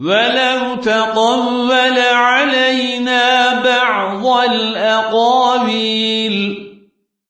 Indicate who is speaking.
Speaker 1: ولو تقول علينا بعض الأقاويل